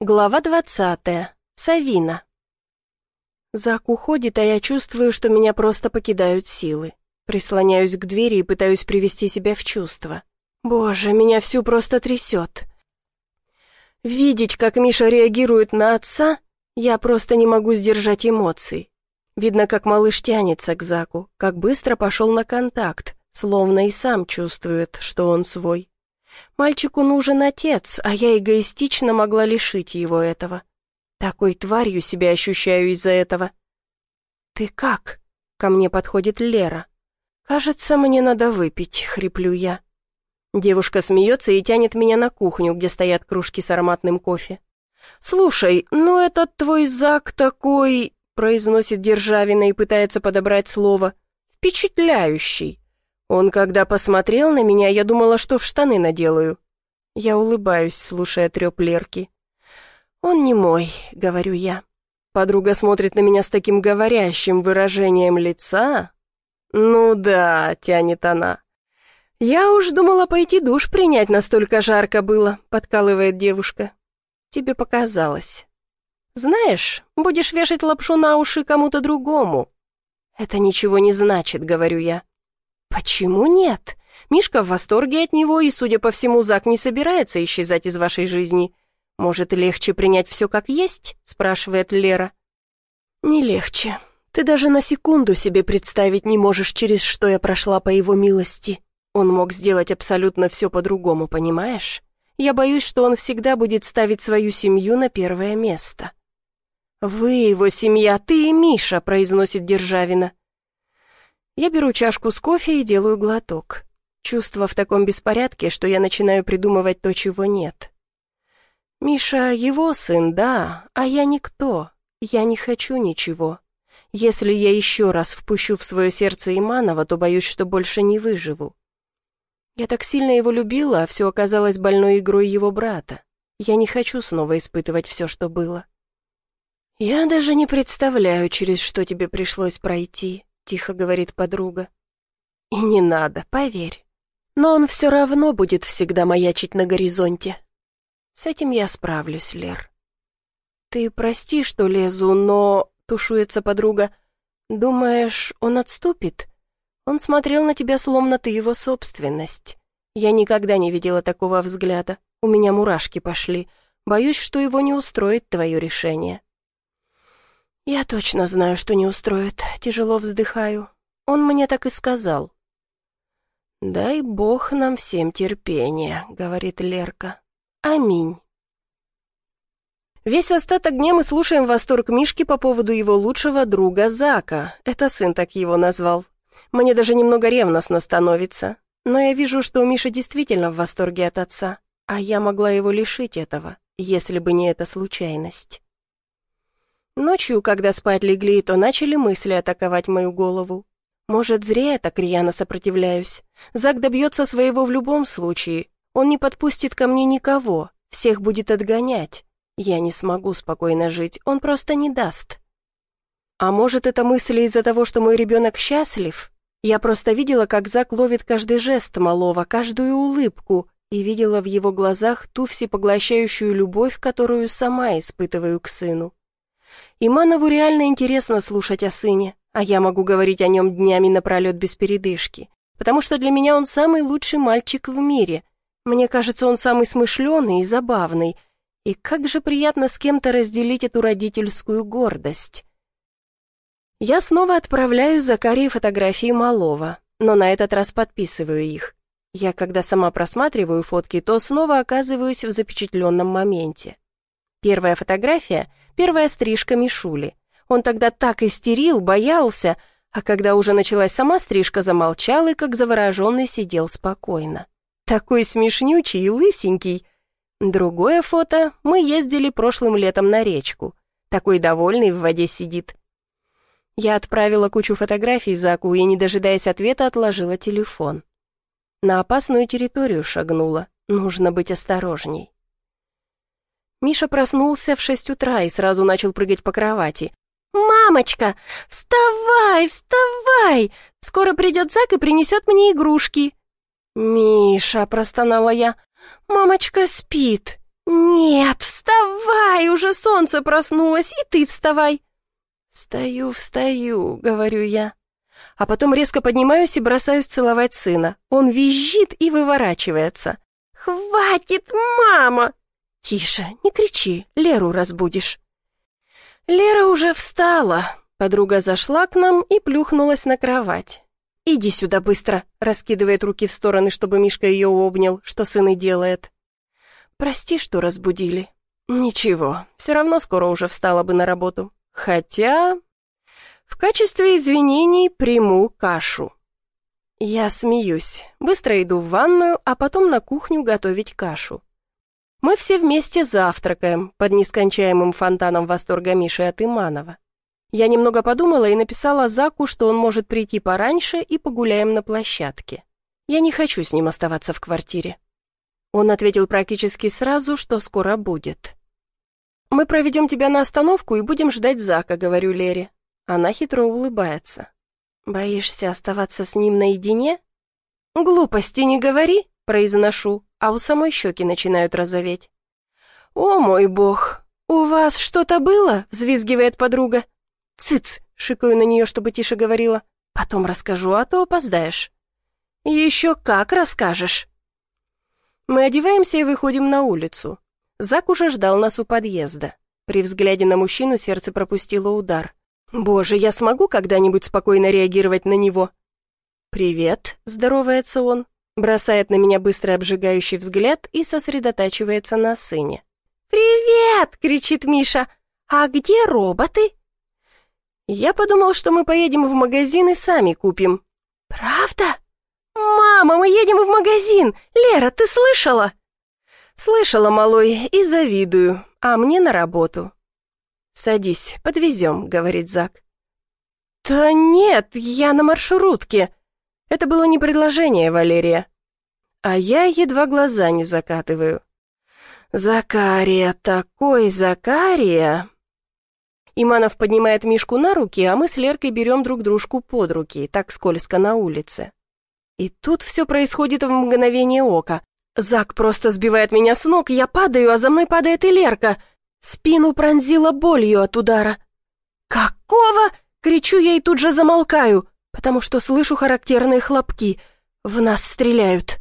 Глава двадцатая. Савина. Зак уходит, а я чувствую, что меня просто покидают силы. Прислоняюсь к двери и пытаюсь привести себя в чувство. Боже, меня всю просто трясет. Видеть, как Миша реагирует на отца, я просто не могу сдержать эмоций. Видно, как малыш тянется к Заку, как быстро пошел на контакт, словно и сам чувствует, что он свой. Мальчику нужен отец, а я эгоистично могла лишить его этого. Такой тварью себя ощущаю из-за этого. «Ты как?» — ко мне подходит Лера. «Кажется, мне надо выпить», — хриплю я. Девушка смеется и тянет меня на кухню, где стоят кружки с ароматным кофе. «Слушай, ну этот твой Зак такой...» — произносит Державина и пытается подобрать слово. «Впечатляющий. Он, когда посмотрел на меня, я думала, что в штаны наделаю. Я улыбаюсь, слушая треп Лерки. «Он не мой», — говорю я. Подруга смотрит на меня с таким говорящим выражением лица. «Ну да», — тянет она. «Я уж думала пойти душ принять, настолько жарко было», — подкалывает девушка. «Тебе показалось. Знаешь, будешь вешать лапшу на уши кому-то другому». «Это ничего не значит», — говорю я. «Почему нет? Мишка в восторге от него, и, судя по всему, Зак не собирается исчезать из вашей жизни. Может, легче принять все как есть?» — спрашивает Лера. «Не легче. Ты даже на секунду себе представить не можешь, через что я прошла по его милости. Он мог сделать абсолютно все по-другому, понимаешь? Я боюсь, что он всегда будет ставить свою семью на первое место». «Вы его семья, ты и Миша», — произносит Державина. Я беру чашку с кофе и делаю глоток. Чувство в таком беспорядке, что я начинаю придумывать то, чего нет. Миша его сын, да, а я никто. Я не хочу ничего. Если я еще раз впущу в свое сердце Иманова, то боюсь, что больше не выживу. Я так сильно его любила, а все оказалось больной игрой его брата. Я не хочу снова испытывать все, что было. Я даже не представляю, через что тебе пришлось пройти тихо говорит подруга. И не надо, поверь. Но он все равно будет всегда маячить на горизонте. С этим я справлюсь, Лер. Ты прости, что лезу, но... Тушуется подруга. Думаешь, он отступит? Он смотрел на тебя, словно ты его собственность. Я никогда не видела такого взгляда. У меня мурашки пошли. Боюсь, что его не устроит твое решение. «Я точно знаю, что не устроит. Тяжело вздыхаю. Он мне так и сказал». «Дай Бог нам всем терпения», — говорит Лерка. «Аминь». Весь остаток дня мы слушаем восторг Мишки по поводу его лучшего друга Зака. Это сын так его назвал. Мне даже немного ревностно становится. Но я вижу, что Миша действительно в восторге от отца, а я могла его лишить этого, если бы не эта случайность. Ночью, когда спать легли, то начали мысли атаковать мою голову. Может, зря я так рьяно сопротивляюсь. Зак добьется своего в любом случае. Он не подпустит ко мне никого, всех будет отгонять. Я не смогу спокойно жить, он просто не даст. А может, это мысли из-за того, что мой ребенок счастлив? Я просто видела, как Зак ловит каждый жест малого, каждую улыбку, и видела в его глазах ту всепоглощающую любовь, которую сама испытываю к сыну. Иманову реально интересно слушать о сыне, а я могу говорить о нем днями напролет без передышки, потому что для меня он самый лучший мальчик в мире. Мне кажется, он самый смышленый и забавный. И как же приятно с кем-то разделить эту родительскую гордость. Я снова отправляю Закарии фотографии малого, но на этот раз подписываю их. Я, когда сама просматриваю фотки, то снова оказываюсь в запечатленном моменте. Первая фотография — первая стрижка Мишули. Он тогда так истерил, боялся, а когда уже началась сама стрижка, замолчал и, как завороженный, сидел спокойно. Такой смешнючий и лысенький. Другое фото — мы ездили прошлым летом на речку. Такой довольный в воде сидит. Я отправила кучу фотографий Заку и, не дожидаясь ответа, отложила телефон. На опасную территорию шагнула. Нужно быть осторожней. Миша проснулся в шесть утра и сразу начал прыгать по кровати. «Мамочка, вставай, вставай! Скоро придет Зак и принесет мне игрушки!» «Миша!» — простонала я. «Мамочка спит!» «Нет, вставай!» уже солнце проснулось, и ты вставай!» «Встаю, встаю», — говорю я. А потом резко поднимаюсь и бросаюсь целовать сына. Он визжит и выворачивается. «Хватит, мама!» «Тише, не кричи, Леру разбудишь». Лера уже встала. Подруга зашла к нам и плюхнулась на кровать. «Иди сюда быстро», — раскидывает руки в стороны, чтобы Мишка ее обнял, что сын и делает. «Прости, что разбудили». «Ничего, все равно скоро уже встала бы на работу. Хотя...» «В качестве извинений приму кашу». Я смеюсь, быстро иду в ванную, а потом на кухню готовить кашу. Мы все вместе завтракаем под нескончаемым фонтаном восторга Миши от Иманова. Я немного подумала и написала Заку, что он может прийти пораньше и погуляем на площадке. Я не хочу с ним оставаться в квартире. Он ответил практически сразу, что скоро будет. «Мы проведем тебя на остановку и будем ждать Зака», — говорю Лере. Она хитро улыбается. «Боишься оставаться с ним наедине?» «Глупости не говори», — произношу, а у самой щеки начинают розоветь. «О мой бог! У вас что-то было?» — взвизгивает подруга. «Цыц!» — шикаю на нее, чтобы тише говорила. «Потом расскажу, а то опоздаешь». «Еще как расскажешь!» Мы одеваемся и выходим на улицу. Зак уже ждал нас у подъезда. При взгляде на мужчину сердце пропустило удар. «Боже, я смогу когда-нибудь спокойно реагировать на него?» «Привет», — здоровается он, бросает на меня быстрый обжигающий взгляд и сосредотачивается на сыне. «Привет!» — кричит Миша. «А где роботы?» Я подумал, что мы поедем в магазин и сами купим. «Правда?» «Мама, мы едем в магазин! Лера, ты слышала?» «Слышала, малой, и завидую, а мне на работу». «Садись, подвезем», — говорит Зак. «Да нет, я на маршрутке». Это было не предложение, Валерия. А я едва глаза не закатываю. «Закария, такой Закария!» Иманов поднимает Мишку на руки, а мы с Леркой берем друг дружку под руки, так скользко на улице. И тут все происходит в мгновение ока. Зак просто сбивает меня с ног, я падаю, а за мной падает и Лерка. Спину пронзила болью от удара. «Какого?» — кричу я и тут же замолкаю, потому что слышу характерные хлопки. В нас стреляют.